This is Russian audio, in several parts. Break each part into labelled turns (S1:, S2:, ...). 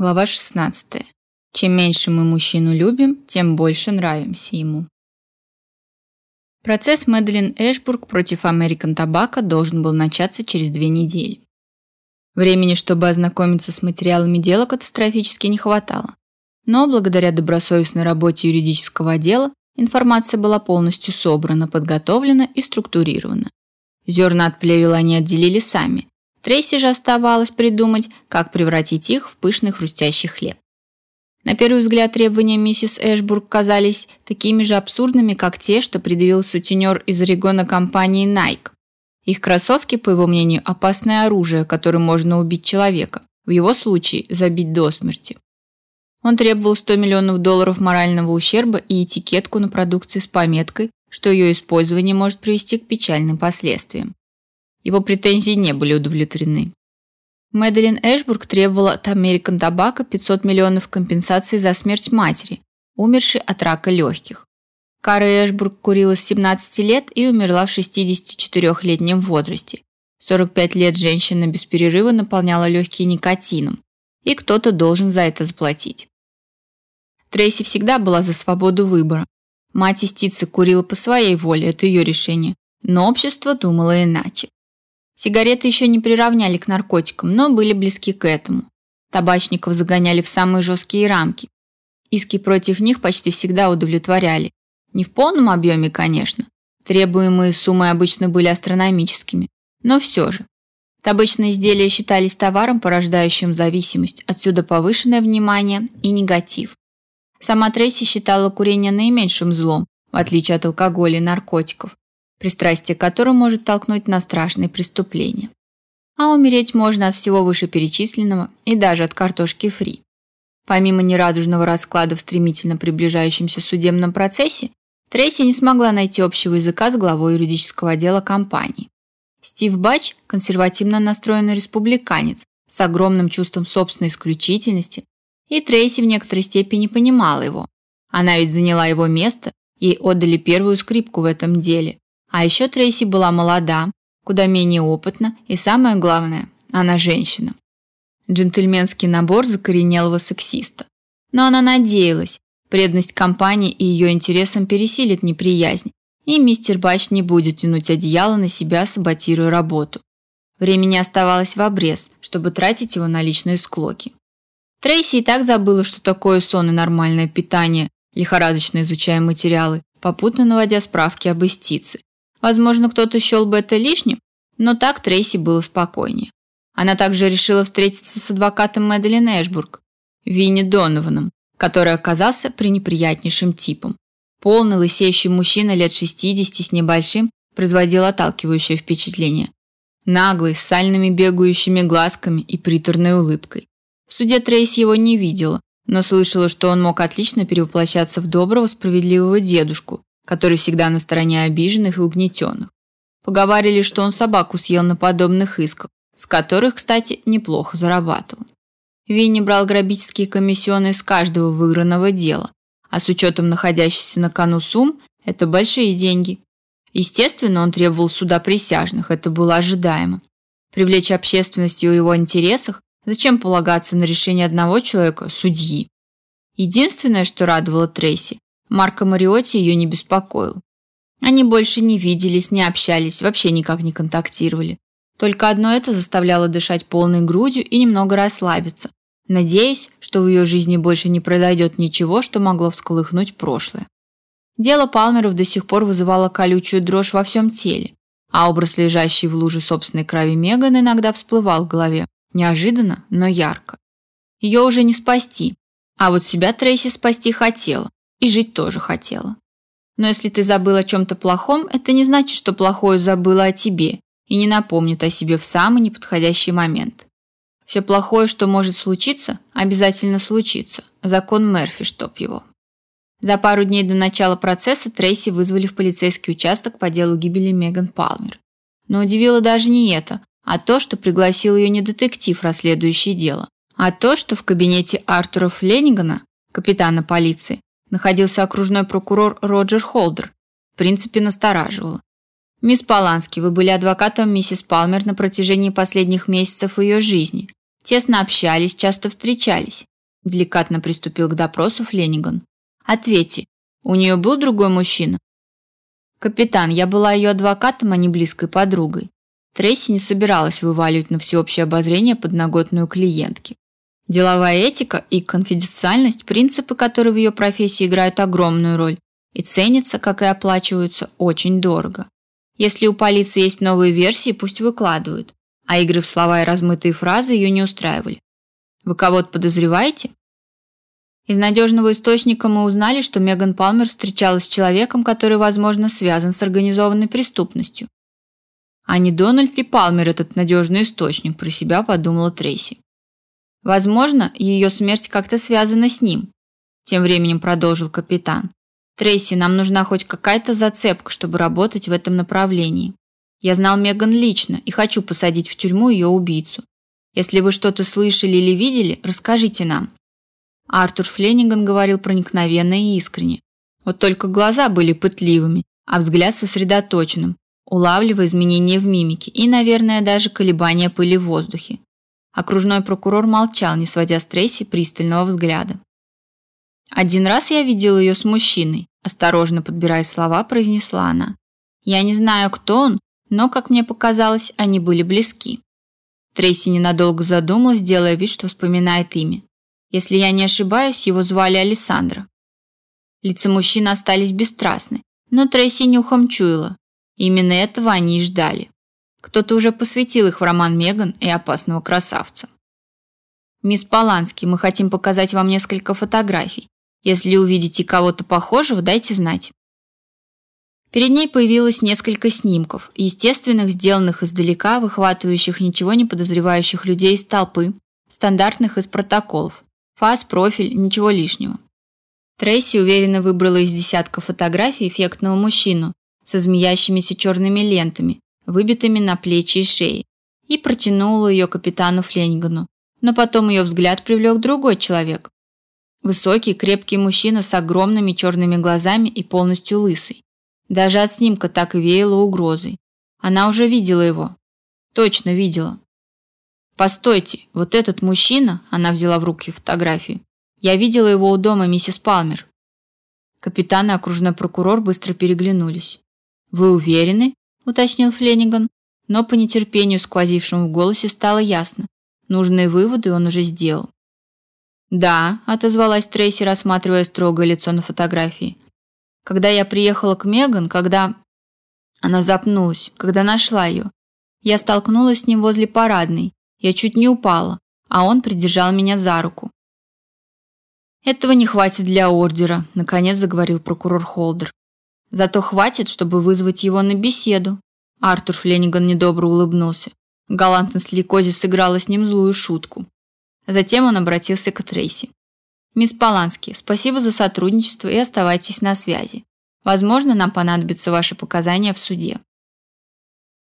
S1: Глава 16. Чем меньше мы мужчину любим, тем больше нравимся ему. Процесс Мэдалин Эшбург против American Tobacco должен был начаться через две недели. Времени, чтобы ознакомиться с материалами дела, катастрофически не хватало. Но благодаря добросовестной работе юридического отдела информация была полностью собрана, подготовлена и структурирована. Зерна от плевел они отделили сами, Трейси же оставалось придумать, как превратить их в пышный хрустящий хлеб. На первый взгляд требования миссис Эшбург казались такими же абсурдными, как те, что предъявил сутенер из Орегона компании Nike. Их кроссовки, по его мнению, опасное оружие, которым можно убить человека, в его случае забить до смерти. Он требовал 100 миллионов долларов морального ущерба и этикетку на продукции с пометкой, что ее использование может привести к печальным последствиям. Его претензии не были удовлетворены. Мэдалин Эшбург требовала от American Tobacco 500 миллионов компенсации за смерть матери, умершей от рака легких. Кара Эшбург курила с 17 лет и умерла в 64-летнем возрасте. 45 лет женщина без перерыва наполняла легкие никотином, и кто-то должен за это заплатить. Трейси всегда была за свободу выбора. Мать истицы курила по своей воле, это ее решение, но общество думало иначе. Сигареты еще не приравняли к наркотикам, но были близки к этому. Табачников загоняли в самые жесткие рамки. Иски против них почти всегда удовлетворяли. Не в полном объеме, конечно. Требуемые суммы обычно были астрономическими. Но все же. Табачные изделия считались товаром, порождающим зависимость, отсюда повышенное внимание и негатив. Сама Трейси считала курение наименьшим злом, в отличие от алкоголя и наркотиков пристрастие к которым может толкнуть на страшные преступления. А умереть можно от всего вышеперечисленного и даже от картошки фри. Помимо нерадужного расклада в стремительно приближающемся судебном процессе, Трейси не смогла найти общего языка с главой юридического отдела компании. Стив Бач – консервативно настроенный республиканец с огромным чувством собственной исключительности, и Трейси в некоторой степени понимала его. Она ведь заняла его место, ей отдали первую скрипку в этом деле, а еще Трейси была молода, куда менее опытна и, самое главное, она женщина. Джентльменский набор закоренелого сексиста. Но она надеялась, преданность компании и ее интересам пересилит неприязнь, и мистер Бач не будет тянуть одеяло на себя, саботируя работу. Времени оставалось в обрез, чтобы тратить его на личные склоки. Трейси и так забыла, что такое сон и нормальное питание, лихорадочно изучая материалы, попутно наводя справки об истице. Возможно, кто-то счел бы это лишним, но так Трейси было спокойнее. Она также решила встретиться с адвокатом Мэдалин Эшбург, Винни Донованом, который оказался пренеприятнейшим типом. Полный лысеющий мужчина лет 60 с небольшим производил отталкивающее впечатление. Наглый, с сальными бегающими глазками и приторной улыбкой. В суде Трейси его не видела, но слышала, что он мог отлично перевоплощаться в доброго, справедливого дедушку, который всегда на стороне обиженных и угнетенных. Поговаривали, что он собаку съел на подобных исках, с которых, кстати, неплохо зарабатывал. Винни брал грабительские комиссионные с каждого выигранного дела, а с учетом находящихся на кону сумм, это большие деньги. Естественно, он требовал суда присяжных, это было ожидаемо. Привлечь общественность в его интересах, зачем полагаться на решение одного человека, судьи? Единственное, что радовало Трейси, Марко Мариотти ее не беспокоил. Они больше не виделись, не общались, вообще никак не контактировали. Только одно это заставляло дышать полной грудью и немного расслабиться, надеясь, что в ее жизни больше не произойдет ничего, что могло всколыхнуть прошлое. Дело Палмеров до сих пор вызывало колючую дрожь во всем теле, а образ лежащей в луже собственной крови Меган иногда всплывал в голове, неожиданно, но ярко. Ее уже не спасти, а вот себя Трейси спасти хотела. И жить тоже хотела. Но если ты забыл о чем-то плохом, это не значит, что плохое забыла о тебе и не напомнит о себе в самый неподходящий момент. Все плохое, что может случиться, обязательно случится. Закон Мерфи, чтоб его. За пару дней до начала процесса Трейси вызвали в полицейский участок по делу гибели Меган Палмер. Но удивило даже не это, а то, что пригласил ее не детектив, расследующий дело, а то, что в кабинете Артура Фленнигана, капитана полиции, находился окружной прокурор Роджер Холдер. В принципе, настораживало. «Мисс Полански, вы были адвокатом миссис Палмер на протяжении последних месяцев ее жизни. Тесно общались, часто встречались. Деликатно приступил к допросу Флениган. Ответьте, у нее был другой мужчина? Капитан, я была ее адвокатом, а не близкой подругой. Трейси не собиралась вываливать на всеобщее обозрение подноготную клиентки. Деловая этика и конфиденциальность – принципы, которые в ее профессии играют огромную роль и ценятся, как и оплачиваются, очень дорого. Если у полиции есть новые версии, пусть выкладывают, а игры в слова и размытые фразы ее не устраивали. Вы кого-то подозреваете? Из надежного источника мы узнали, что Меган Палмер встречалась с человеком, который, возможно, связан с организованной преступностью. А не Дональд ли Палмер этот надежный источник, про себя подумала Трейси. Возможно, ее смерть как-то связана с ним. Тем временем продолжил капитан. Трейси, нам нужна хоть какая-то зацепка, чтобы работать в этом направлении. Я знал Меган лично и хочу посадить в тюрьму ее убийцу. Если вы что-то слышали или видели, расскажите нам. Артур Флениган говорил проникновенно и искренне. Вот только глаза были пытливыми, а взгляд сосредоточенным, улавливая изменения в мимике и, наверное, даже колебания пыли в воздухе. Окружной прокурор молчал, не сводя с Трейси пристального взгляда. «Один раз я видела ее с мужчиной», осторожно подбирая слова, произнесла она. «Я не знаю, кто он, но, как мне показалось, они были близки». Трейси ненадолго задумалась, делая вид, что вспоминает имя. Если я не ошибаюсь, его звали Александра. Лица мужчины остались бесстрастны, но Трейси нюхом чуяла. Именно этого они и ждали. Кто-то уже посвятил их в роман Меган и опасного красавца. «Мисс Полански, мы хотим показать вам несколько фотографий. Если увидите кого-то похожего, дайте знать». Перед ней появилось несколько снимков, естественных, сделанных издалека, выхватывающих ничего не подозревающих людей из толпы, стандартных из протоколов. Фас, профиль, ничего лишнего. Трейси уверенно выбрала из десятка фотографий эффектного мужчину со змеящимися черными лентами, выбитыми на плечи и шеи, и протянула ее капитану Фленигану. Но потом ее взгляд привлек другой человек. Высокий, крепкий мужчина с огромными черными глазами и полностью лысый. Даже от снимка так и веяло угрозой. Она уже видела его. Точно видела. Постойте, вот этот мужчина, она взяла в руки фотографию. Я видела его у дома миссис Палмер. Капитан и окружной прокурор быстро переглянулись. Вы уверены? Уточнил Флениган, но по нетерпению, сквозившему в голосе, стало ясно. Нужные выводы он уже сделал. «Да», – отозвалась Трейси, рассматривая строгое лицо на фотографии. «Когда я приехала к Меган, когда...» Она запнулась, когда нашла ее. Я столкнулась с ним возле парадной. Я чуть не упала, а он придержал меня за руку. «Этого не хватит для ордера», – наконец заговорил прокурор Холдер. «Зато хватит, чтобы вызвать его на беседу». Артур Флениган недобро улыбнулся. Галантность Ликози сыграла с ним злую шутку. Затем он обратился к Трейси. «Мисс Полански, спасибо за сотрудничество и оставайтесь на связи. Возможно, нам понадобятся ваши показания в суде».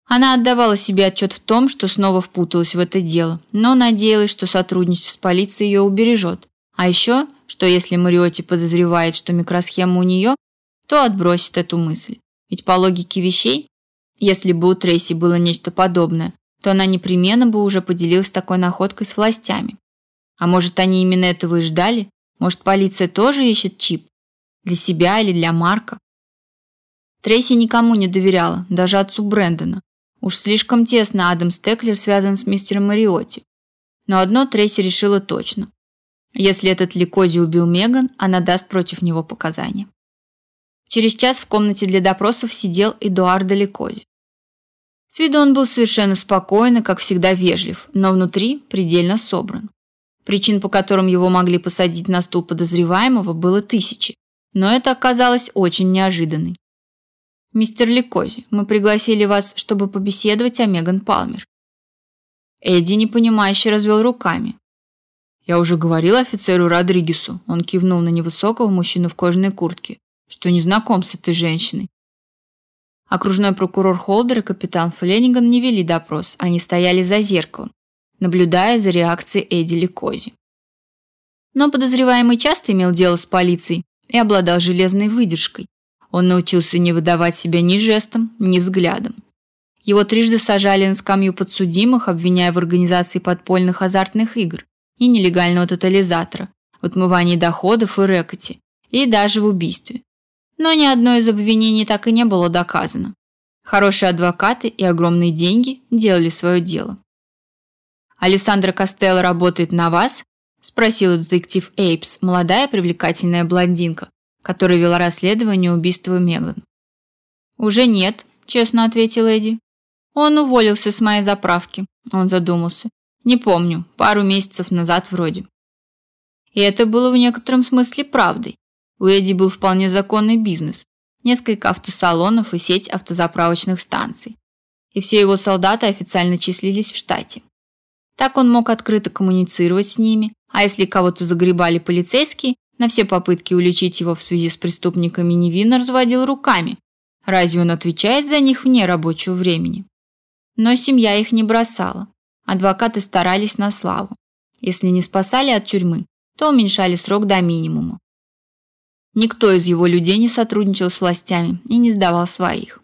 S1: Она отдавала себе отчет в том, что снова впуталась в это дело, но надеялась, что сотрудничество с полицией ее убережет. А еще, что если Мариотти подозревает, что микросхема у нее, то отбросит эту мысль. Ведь по логике вещей, если бы у Трейси было нечто подобное, то она непременно бы уже поделилась такой находкой с властями. А может, они именно этого и ждали? Может, полиция тоже ищет чип? Для себя или для Марка? Трейси никому не доверяла, даже отцу Брэндона. Уж слишком тесно Адам Стеклер связан с мистером Мариотти. Но одно Трейси решила точно. Если этот Ликози убил Меган, она даст против него показания. Через час в комнате для допросов сидел Эдуардо Ликози. С виду он был совершенно спокойный, как всегда вежлив, но внутри предельно собран. Причин, по которым его могли посадить на стул подозреваемого, было тысячи, но это оказалось очень неожиданной. «Мистер Ликози, мы пригласили вас, чтобы побеседовать о Меган Палмер». Эдди непонимающе развел руками. «Я уже говорил офицеру Родригесу», он кивнул на невысокого мужчину в кожаной куртке, что не знаком с этой женщиной. Окружной прокурор Холдер и капитан Флениган не вели допрос, они стояли за зеркалом, наблюдая за реакцией Эдди Ликози. Но подозреваемый часто имел дело с полицией и обладал железной выдержкой. Он научился не выдавать себя ни жестом, ни взглядом. Его трижды сажали на скамью подсудимых, обвиняя в организации подпольных азартных игр и нелегального тотализатора, отмывании доходов и рэкете, и даже в убийстве. Но ни одно из обвинений так и не было доказано. Хорошие адвокаты и огромные деньги делали свое дело. «Алессандра Костелло работает на вас?» – спросила детектив Эйпс, молодая привлекательная блондинка, которая вела расследование убийства Меган. «Уже нет», – честно ответил Эдди. «Он уволился с моей заправки», – он задумался. «Не помню, пару месяцев назад вроде». И это было в некотором смысле правдой. У Эдди был вполне законный бизнес. Несколько автосалонов и сеть автозаправочных станций. И все его солдаты официально числились в штате. Так он мог открыто коммуницировать с ними, а если кого-то загребали полицейские, на все попытки уличить его в связи с преступниками невинно разводил руками. Разве он отвечает за них вне рабочего времени? Но семья их не бросала. Адвокаты старались на славу. Если не спасали от тюрьмы, то уменьшали срок до минимума. Никто из его людей не сотрудничал с властями и не сдавал своих.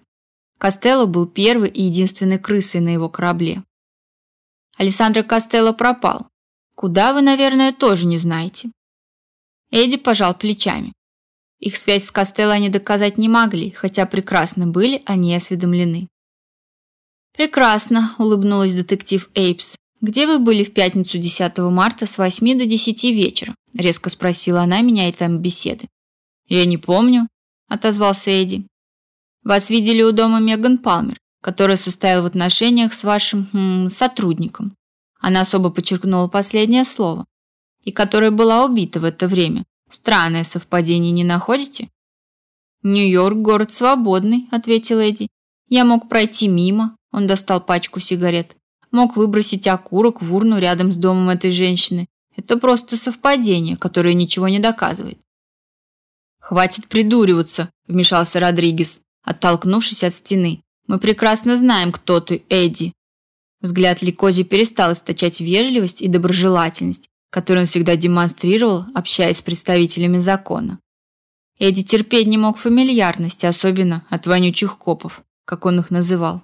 S1: Костелло был первой и единственной крысой на его корабле. Алессандро Костелло пропал. Куда вы, наверное, тоже не знаете. Эдди пожал плечами. Их связь с Костелло они доказать не могли, хотя прекрасно были они осведомлены. «Прекрасно», – улыбнулась детектив Эйпс. «Где вы были в пятницу 10 марта с 8 до 10 вечера?» – резко спросила она, меняя тему беседы. «Я не помню», – отозвался Эдди. «Вас видели у дома Меган Палмер, которая состояла в отношениях с вашим хм, сотрудником». Она особо подчеркнула последнее слово. «И которая была убита в это время. Странное совпадение, не находите?» «Нью-Йорк – город свободный», – ответил Эдди. «Я мог пройти мимо», – он достал пачку сигарет. «Мог выбросить окурок в урну рядом с домом этой женщины. Это просто совпадение, которое ничего не доказывает. Хватит придуриваться, вмешался Родригес, оттолкнувшись от стены. Мы прекрасно знаем, кто ты, Эдди. Взгляд Ликози перестал источать вежливость и доброжелательность, которую он всегда демонстрировал, общаясь с представителями закона. Эдди терпеть не мог фамильярности, особенно от вонючих копов, как он их называл.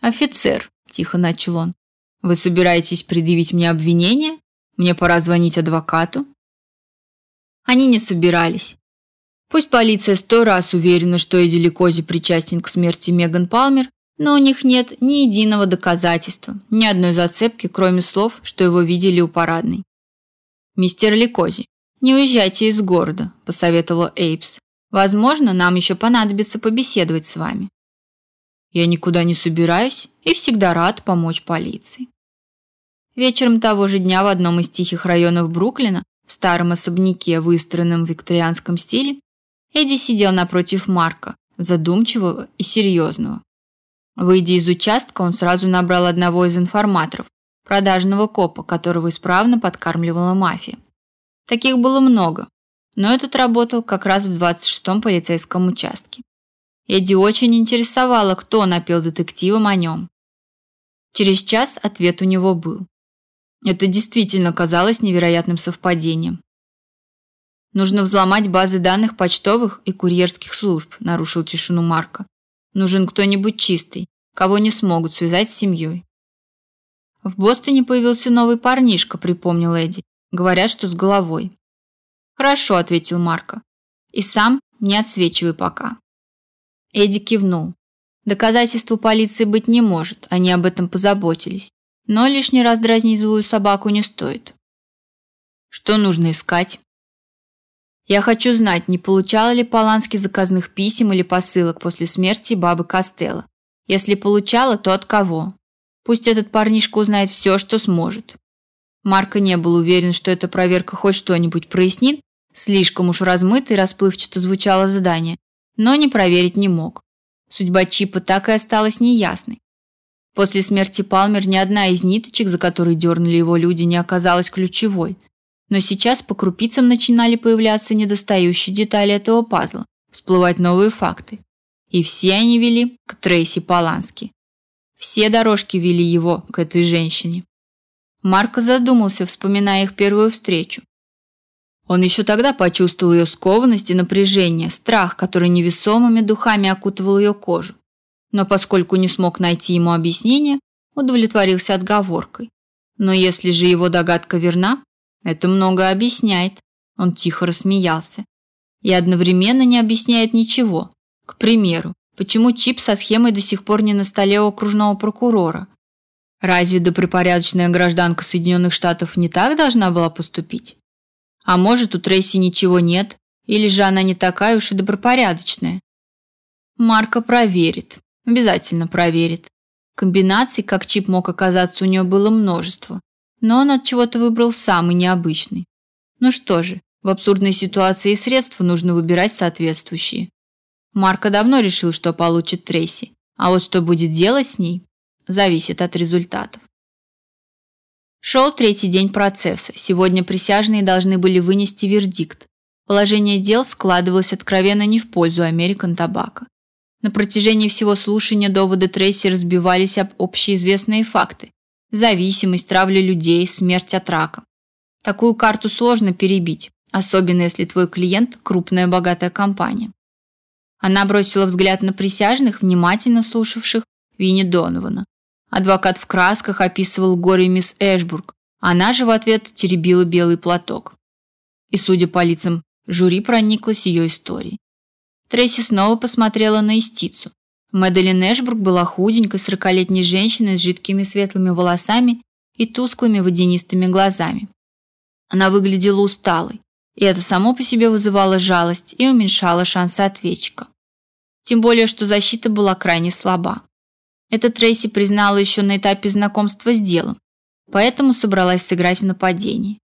S1: «Офицер», – тихо начал он, – «вы собираетесь предъявить мне обвинение? Мне пора звонить адвокату?» Они не собирались. Пусть полиция сто раз уверена, что Эдди Ликози причастен к смерти Меган Палмер, но у них нет ни единого доказательства, ни одной зацепки, кроме слов, что его видели у парадной. «Мистер Ликози, не уезжайте из города», – посоветовала Эйпс. «Возможно, нам еще понадобится побеседовать с вами». «Я никуда не собираюсь и всегда рад помочь полиции». Вечером того же дня в одном из тихих районов Бруклина, в старом особняке, выстроенном в викторианском стиле, Эдди сидел напротив Марка, задумчивого и серьезного. Выйдя из участка, он сразу набрал одного из информаторов, продажного копа, которого исправно подкармливала мафия. Таких было много, но этот работал как раз в 26-м полицейском участке. Эдди очень интересовало, кто напел детективам о нем. Через час ответ у него был. Это действительно казалось невероятным совпадением. Нужно взломать базы данных почтовых и курьерских служб, нарушил тишину Марка. Нужен кто-нибудь чистый, кого не смогут связать с семьей. В Бостоне появился новый парнишка, припомнил Эдди. Говорят, что с головой. Хорошо, ответил Марка. И сам не отсвечивай пока. Эдди кивнул. Доказательств у полиции быть не может, они об этом позаботились. Но лишний раз дразнить злую собаку не стоит. Что нужно искать? Я хочу знать, не получала ли Полански заказных писем или посылок после смерти бабы Костелло. Если получала, то от кого? Пусть этот парнишка узнает все, что сможет. Марко не был уверен, что эта проверка хоть что-нибудь прояснит, слишком уж размыто и расплывчато звучало задание, но не проверить не мог. Судьба Чипа так и осталась неясной. После смерти Палмер ни одна из ниточек, за которые дернули его люди, не оказалась ключевой. Но сейчас по крупицам начинали появляться недостающие детали этого пазла, всплывать новые факты. И все они вели к Трейси Полански. Все дорожки вели его к этой женщине. Марко задумался, вспоминая их первую встречу. Он еще тогда почувствовал ее скованность и напряжение, страх, который невесомыми духами окутывал ее кожу. но поскольку не смог найти ему объяснение, удовлетворился отговоркой. Но если же его догадка верна, это много объясняет. Он тихо рассмеялся. И одновременно не объясняет ничего. К примеру, почему чип со схемой до сих пор не на столе у окружного прокурора? Разве добропорядочная гражданка Соединенных Штатов не так должна была поступить? А может, у Трейси ничего нет, или же она не такая уж и добропорядочная? Марка проверит. Обязательно проверит. Комбинаций, как чип мог оказаться, у нее было множество. Но он от чего-то выбрал самый необычный. Ну что же, в абсурдной ситуации средства нужно выбирать соответствующие. Марко давно решил, что получит Трейси, а вот что будет делать с ней, зависит от результатов. Шел третий день процесса. Сегодня присяжные должны были вынести вердикт. Положение дел складывалось откровенно не в пользу American Tobacco. На протяжении всего слушания доводы Трейси разбивались об общеизвестные факты: зависимость, травля людей, смерть от рака. Такую карту сложно перебить, особенно если твой клиент крупная богатая компания. Она бросила взгляд на присяжных, внимательно слушавших Винни Донована. Адвокат в красках описывал горе мисс Эшбург. Она же в ответ теребила белый платок. И, судя по лицам, жюри прониклась ее историей. Трейси снова посмотрела на истицу. Мэдалин Эшбрук была худенькой сорокалетней женщиной с жидкими светлыми волосами и тусклыми водянистыми глазами. Она выглядела усталой, и это само по себе вызывало жалость и уменьшало шансы ответчика. Тем более, что защита была крайне слаба. Это Трейси признала еще на этапе знакомства с делом, поэтому собралась сыграть в нападении.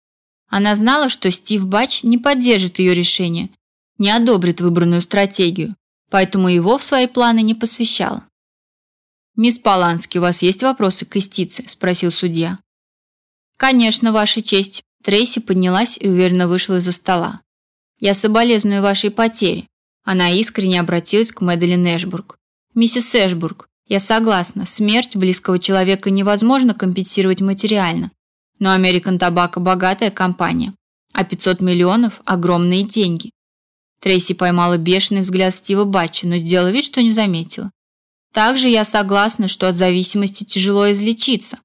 S1: Она знала, что Стив Бач не поддержит ее решение не одобрит выбранную стратегию, поэтому его в свои планы не посвящал. «Мисс Полански, у вас есть вопросы к истице?» – спросил судья. «Конечно, Ваша честь». Трейси поднялась и уверенно вышла из-за стола. «Я соболезную вашей потере». Она искренне обратилась к Мэдалин Эшбург. «Миссис Эшбург, я согласна, смерть близкого человека невозможно компенсировать материально. Но American Tobacco – богатая компания, а 500 миллионов – огромные деньги. Трейси поймала бешеный взгляд Стива Батча, но сделала вид, что не заметила. Также я согласна, что от зависимости тяжело излечиться.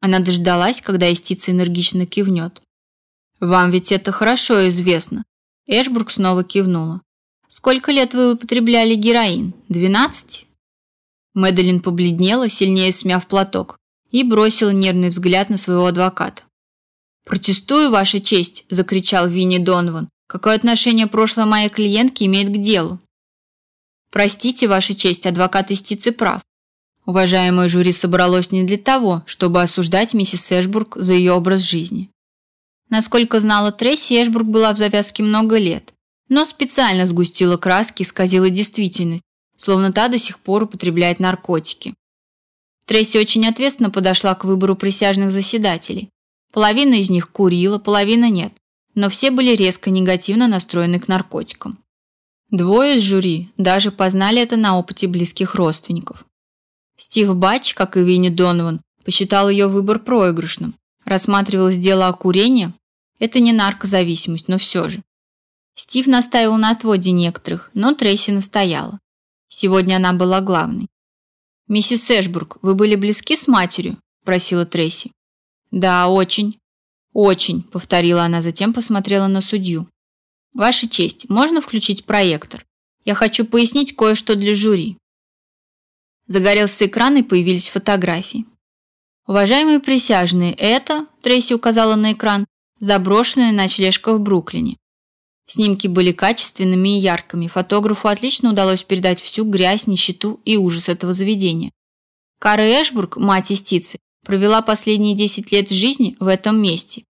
S1: Она дождалась, когда истица энергично кивнет. Вам ведь это хорошо известно. Эшбург снова кивнула. Сколько лет вы употребляли героин? Двенадцать? Мэдалин побледнела, сильнее смяв платок, и бросила нервный взгляд на своего адвоката. «Протестую, Ваша честь!» – закричал Винни Донован, Какое отношение прошлое моей клиентки имеет к делу? Простите, Ваша честь, адвокат истицы прав. Уважаемое жюри собралось не для того, чтобы осуждать миссис Эшбург за ее образ жизни. Насколько знала Тресси, Эшбург была в завязке много лет, но специально сгустила краски и исказила действительность, словно та до сих пор употребляет наркотики. Тресси очень ответственно подошла к выбору присяжных заседателей. Половина из них курила, половина нет но все были резко негативно настроены к наркотикам. Двое из жюри даже познали это на опыте близких родственников. Стив Батч, как и Винни Донован, посчитал ее выбор проигрышным. Рассматривалось дело о курении. Это не наркозависимость, но все же. Стив настаивал на отводе некоторых, но Трейси настояла. Сегодня она была главной. «Миссис Эшбург, вы были близки с матерью?» – просила Трейси. «Да, очень. Очень, повторила она, затем посмотрела на судью. Ваша честь, можно включить проектор? Я хочу пояснить кое-что для жюри. Загорелся экран и появились фотографии. Уважаемые присяжные, это, Трейси указала на экран, заброшенная ночлежка в Бруклине. Снимки были качественными и яркими. Фотографу отлично удалось передать всю грязь, нищету и ужас этого заведения. Кара Эшбург, мать истицы, провела последние 10 лет жизни в этом месте.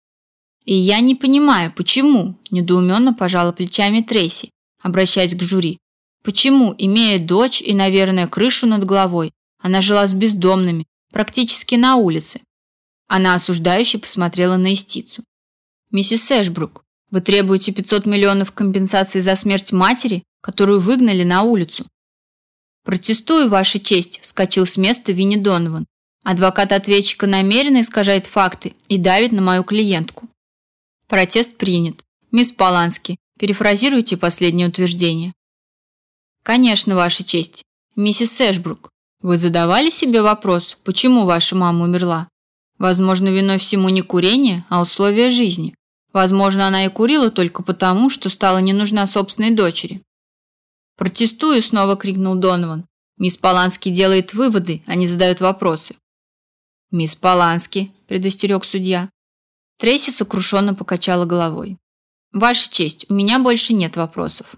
S1: И я не понимаю, почему, недоуменно пожала плечами Трейси, обращаясь к жюри. Почему, имея дочь и, наверное, крышу над головой, она жила с бездомными, практически на улице? Она осуждающе посмотрела на истицу. Миссис Эшбрук, вы требуете 500 миллионов компенсации за смерть матери, которую выгнали на улицу. Протестую, ваша честь, вскочил с места Винни Донован. Адвокат ответчика намеренно искажает факты и давит на мою клиентку. Протест принят. Мисс Полански, перефразируйте последнее утверждение. Конечно, Ваша честь. Миссис Эшбрук, Вы задавали себе вопрос, почему ваша мама умерла? Возможно, виной всему не курение, а условия жизни. Возможно, она и курила только потому, что стала не нужна собственной дочери. «Протестую!» – снова крикнул Донован. «Мисс Полански делает выводы, а не задает вопросы». «Мисс Полански», – предостерег судья. Трейси сокрушенно покачала головой. «Ваша честь, у меня больше нет вопросов».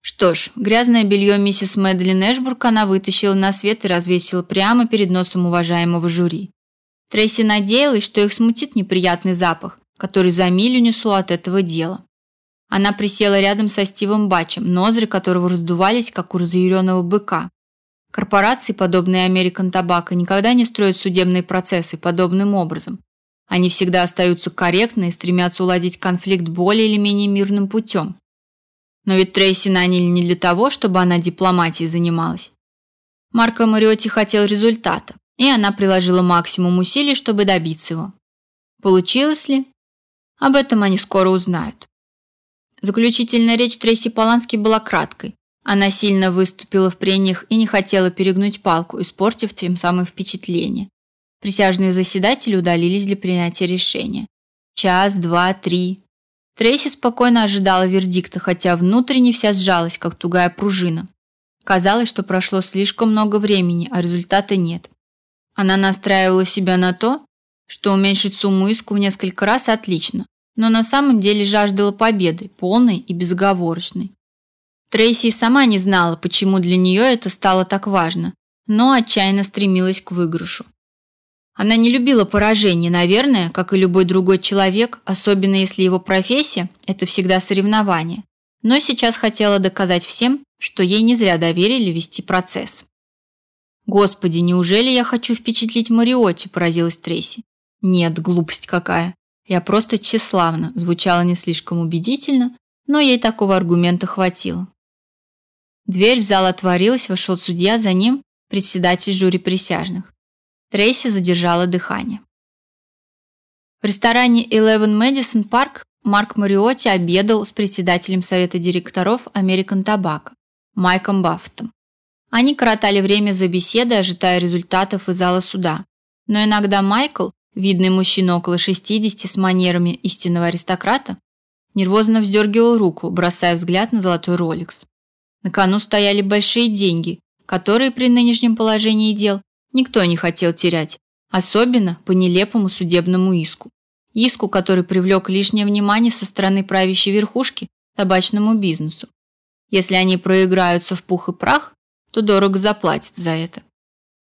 S1: Что ж, грязное белье миссис Мэдлин Эшбург она вытащила на свет и развесила прямо перед носом уважаемого жюри. Трейси надеялась, что их смутит неприятный запах, который за милю несло от этого дела. Она присела рядом со Стивом Бачем, ноздри которого раздувались, как у разъяренного быка. Корпорации, подобные American Tobacco, никогда не строят судебные процессы подобным образом. Они всегда остаются корректны и стремятся уладить конфликт более или менее мирным путем. Но ведь Трейси наняли не для того, чтобы она дипломатией занималась. Марко Мариотти хотел результата, и она приложила максимум усилий, чтобы добиться его. Получилось ли? Об этом они скоро узнают. Заключительная речь Трейси Полански была краткой. Она сильно выступила в прениях и не хотела перегнуть палку, испортив тем самым впечатление. Присяжные заседатели удалились для принятия решения. Час, два, три. Трейси спокойно ожидала вердикта, хотя внутренне вся сжалась, как тугая пружина. Казалось, что прошло слишком много времени, а результата нет. Она настраивала себя на то, что уменьшить сумму иску в несколько раз отлично, но на самом деле жаждала победы, полной и безоговорочной. Трейси сама не знала, почему для нее это стало так важно, но отчаянно стремилась к выигрышу. Она не любила поражение, наверное, как и любой другой человек, особенно если его профессия – это всегда соревнование. Но сейчас хотела доказать всем, что ей не зря доверили вести процесс. «Господи, неужели я хочу впечатлить Мариотти?» – поразилась Трейси. «Нет, глупость какая. Я просто тщеславна», – звучало не слишком убедительно, но ей такого аргумента хватило. Дверь в зал отворилась, вошел судья, за ним председатель жюри присяжных. Трейси задержала дыхание. В ресторане Eleven Madison Park Марк Мариотти обедал с председателем совета директоров American Tobacco Майком Баффетом. Они коротали время за беседой, ожидая результатов из зала суда. Но иногда Майкл, видный мужчина около 60 с манерами истинного аристократа, нервозно вздергивал руку, бросая взгляд на золотой Rolex. На кону стояли большие деньги, которые при нынешнем положении дел никто не хотел терять, особенно по нелепому судебному иску. Иску, который привлек лишнее внимание со стороны правящей верхушки табачному бизнесу. Если они проиграются в пух и прах, то дорого заплатит за это.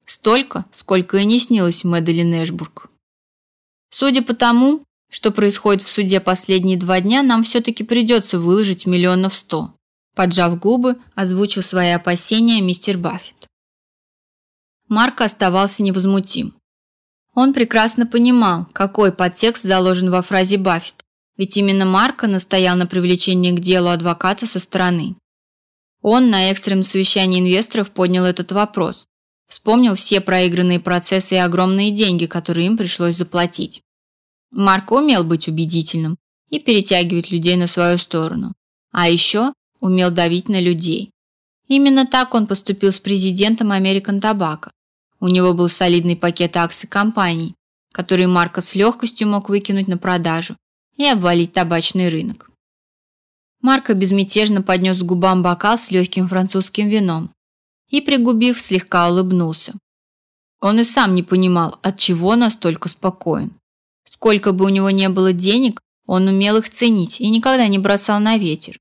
S1: Столько, сколько и не снилось Мэдалин Эшбург. Судя по тому, что происходит в суде последние два дня, нам все-таки придется выложить миллионов сто. Поджав губы, озвучил свои опасения мистер Баффет. Марк оставался невозмутим. Он прекрасно понимал, какой подтекст заложен во фразе Баффет, ведь именно Марка настоял на привлечении к делу адвоката со стороны. Он на экстренном совещании инвесторов поднял этот вопрос. Вспомнил все проигранные процессы и огромные деньги, которые им пришлось заплатить. Марк умел быть убедительным и перетягивать людей на свою сторону. А еще умел давить на людей. Именно так он поступил с президентом American Tobacco. У него был солидный пакет акций компаний, которые Марко с легкостью мог выкинуть на продажу и обвалить табачный рынок. Марко безмятежно поднес к губам бокал с легким французским вином и, пригубив, слегка улыбнулся. Он и сам не понимал, от чего настолько спокоен. Сколько бы у него не было денег, он умел их ценить и никогда не бросал на ветер.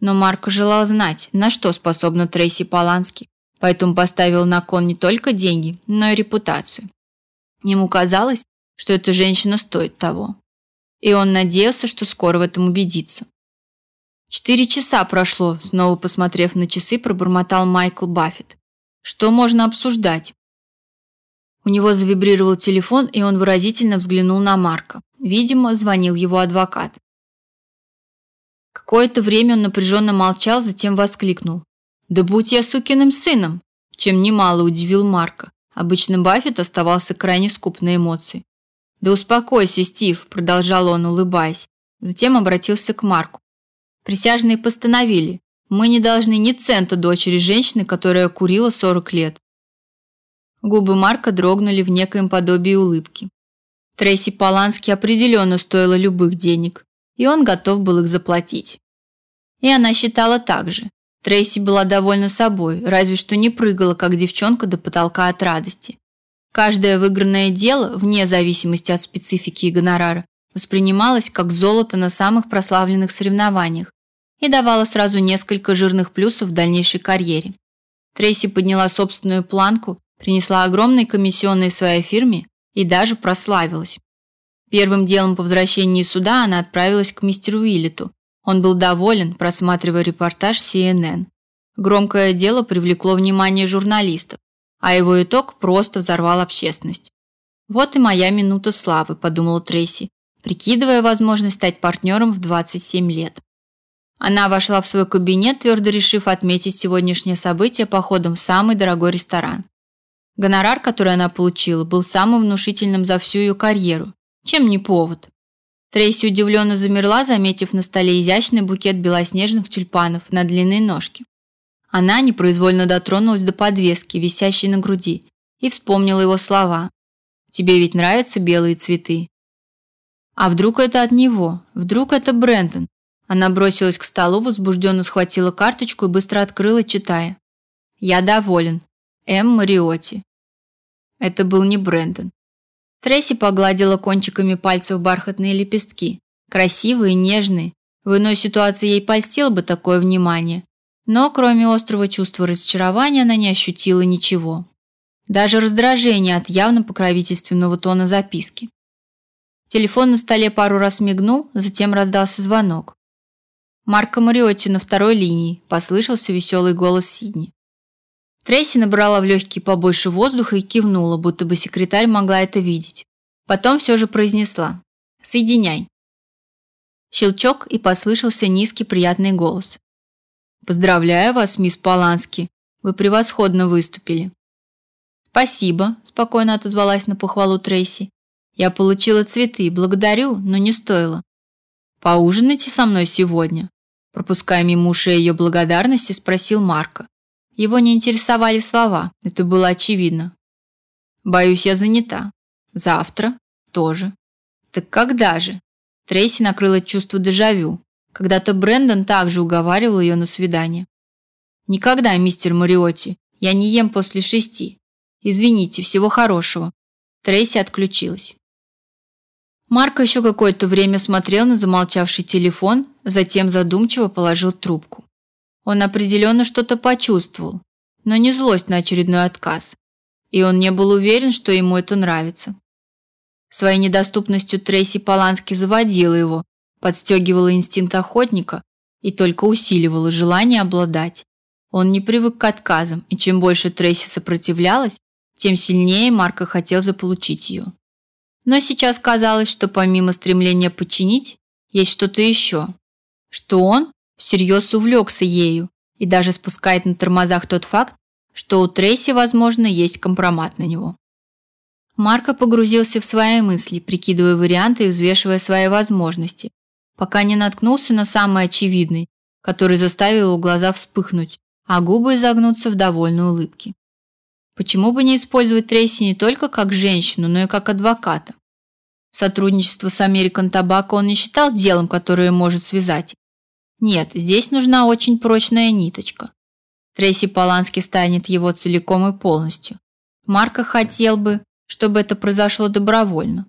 S1: Но Марко желал знать, на что способна Трейси Полански, поэтому поставил на кон не только деньги, но и репутацию. Ему казалось, что эта женщина стоит того. И он надеялся, что скоро в этом убедится. Четыре часа прошло, снова посмотрев на часы, пробормотал Майкл Баффет. Что можно обсуждать? У него завибрировал телефон, и он выразительно взглянул на Марка. Видимо, звонил его адвокат. Какое-то время он напряженно молчал, затем воскликнул: "Да будь я сукиным сыном!" чем немало удивил Марка. Обычно Баффет оставался крайне скуп на эмоции. "Да успокойся, Стив", продолжал он, улыбаясь. Затем обратился к Марку. Присяжные постановили, мы не должны ни цента дочери женщины, которая курила 40 лет. Губы Марка дрогнули в некоем подобии улыбки. Трейси Полански определенно стоила любых денег, и он готов был их заплатить. И она считала так же. Трейси была довольна собой, разве что не прыгала, как девчонка до потолка от радости. Каждое выигранное дело, вне зависимости от специфики и гонорара, воспринималось как золото на самых прославленных соревнованиях и давало сразу несколько жирных плюсов в дальнейшей карьере. Трейси подняла собственную планку, принесла огромные комиссионные своей фирме и даже прославилась. Первым делом по возвращении из суда она отправилась к мистеру Уиллету. Он был доволен, просматривая репортаж CNN. Громкое дело привлекло внимание журналистов, а его итог просто взорвал общественность. Вот и моя минута славы, подумала Трейси, прикидывая возможность стать партнером в 27 лет. Она вошла в свой кабинет, твердо решив отметить сегодняшнее событие походом в самый дорогой ресторан. Гонорар, который она получила, был самым внушительным за всю ее карьеру. Чем не повод? Трейси удивленно замерла, заметив на столе изящный букет белоснежных тюльпанов на длинной ножке. Она непроизвольно дотронулась до подвески, висящей на груди, и вспомнила его слова. «Тебе ведь нравятся белые цветы?» А вдруг это от него? Вдруг это Брентон? Она бросилась к столу, возбужденно схватила карточку и быстро открыла, читая. «Я доволен. М. Мариотти. Это был не Брэндон. Трейси погладила кончиками пальцев бархатные лепестки. Красивые, нежные. В иной ситуации ей польстило бы такое внимание. Но кроме острого чувства разочарования она не ощутила ничего. Даже раздражение от явно покровительственного тона записки. Телефон на столе пару раз мигнул, затем раздался звонок. Марко Мариотти на второй линии, послышался веселый голос Сидни. Трейси набрала в легкие побольше воздуха и кивнула, будто бы секретарь могла это видеть. Потом все же произнесла: "Соединяй". Щелчок и послышался низкий приятный голос. Поздравляю вас, мисс Полански. Вы превосходно выступили. Спасибо, спокойно отозвалась на похвалу Трейси. Я получила цветы, благодарю, но не стоило. Поужинайте со мной сегодня, пропуская мимо ушей ее благодарности, спросил Марко. Его не интересовали слова, это было очевидно. Боюсь, я занята. Завтра тоже. Так когда же? Трейси накрыла чувство дежавю. Когда-то Брэндон также уговаривал ее на свидание. Никогда, мистер Мариотти. Я не ем после шести. Извините, всего хорошего. Трейси отключилась. Марк еще какое-то время смотрел на замолчавший телефон, затем задумчиво положил трубку. Он определенно что-то почувствовал, но не злость на очередной отказ. И он не был уверен, что ему это нравится. Своей недоступностью Трейси Полански заводила его, подстегивала инстинкт охотника и только усиливала желание обладать. Он не привык к отказам, и чем больше Трейси сопротивлялась, тем сильнее Марко хотел заполучить ее. Но сейчас казалось, что помимо стремления подчинить, есть что-то еще, что он всерьез увлекся ею и даже спускает на тормозах тот факт, что у Трейси, возможно, есть компромат на него. Марко погрузился в свои мысли, прикидывая варианты и взвешивая свои возможности, пока не наткнулся на самый очевидный, который заставил его глаза вспыхнуть, а губы изогнуться в довольной улыбке. Почему бы не использовать Трейси не только как женщину, но и как адвоката? Сотрудничество с American Tobacco он не считал делом, которое может связать нет, здесь нужна очень прочная ниточка. Трейси Полански станет его целиком и полностью. Марко хотел бы, чтобы это произошло добровольно.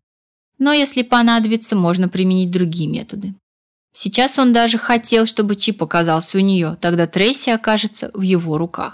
S1: Но если понадобится, можно применить другие методы. Сейчас он даже хотел, чтобы чип оказался у нее, тогда Трейси окажется в его руках.